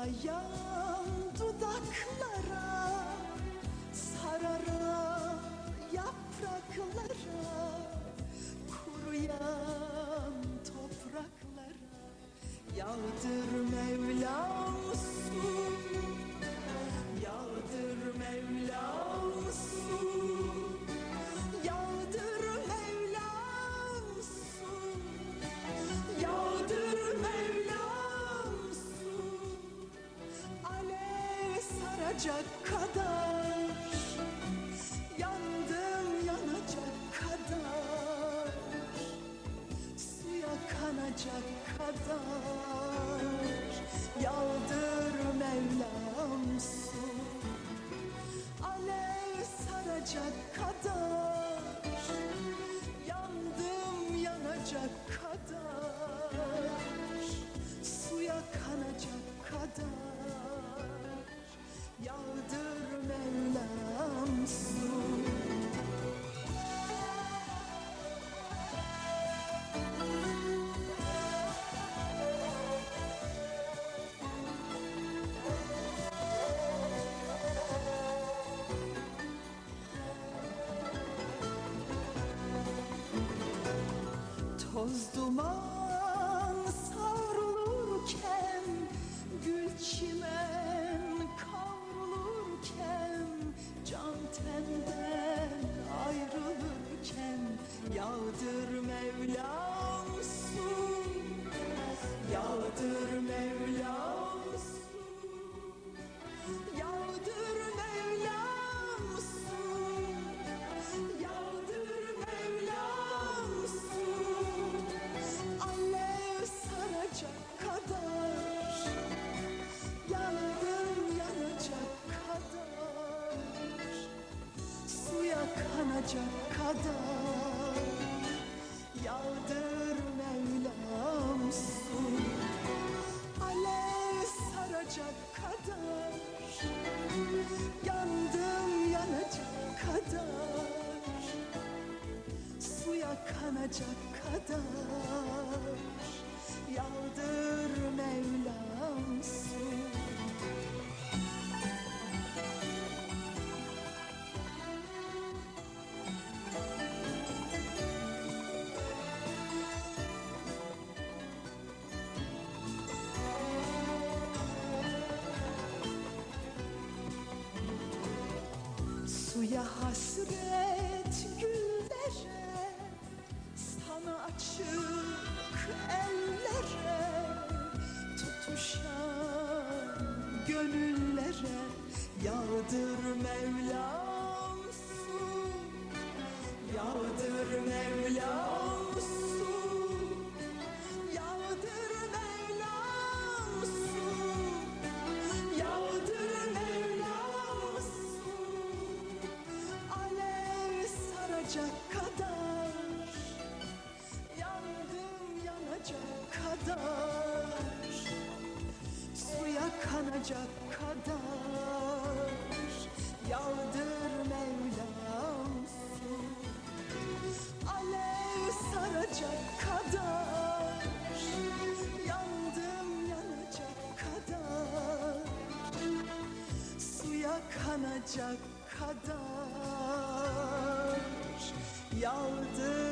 Patlayan dudaklara Sararan yapraklara saracak kadar Yandım yanacak kadar Suya kanacak kadar Toz duman savrulurken Gül çimen kavrulurken Can tenden ayrılırken Yağdır Mevlam su Yağdır Mevlam kanacak kadar. Yağdır Mevlam su Alev saracak kadar. Yandım yanacak kadar. Suya kanacak kadar Suya hasret güllere Sana açık ellere Tutuşan gönüllere Yağdır Mevlam. Su Yağdır Mevlam kadar Suya kanacak kadar Yağdır Mevlam su. Alev saracak kadar Yandım yanacak kadar Suya kanacak kadar Yağdır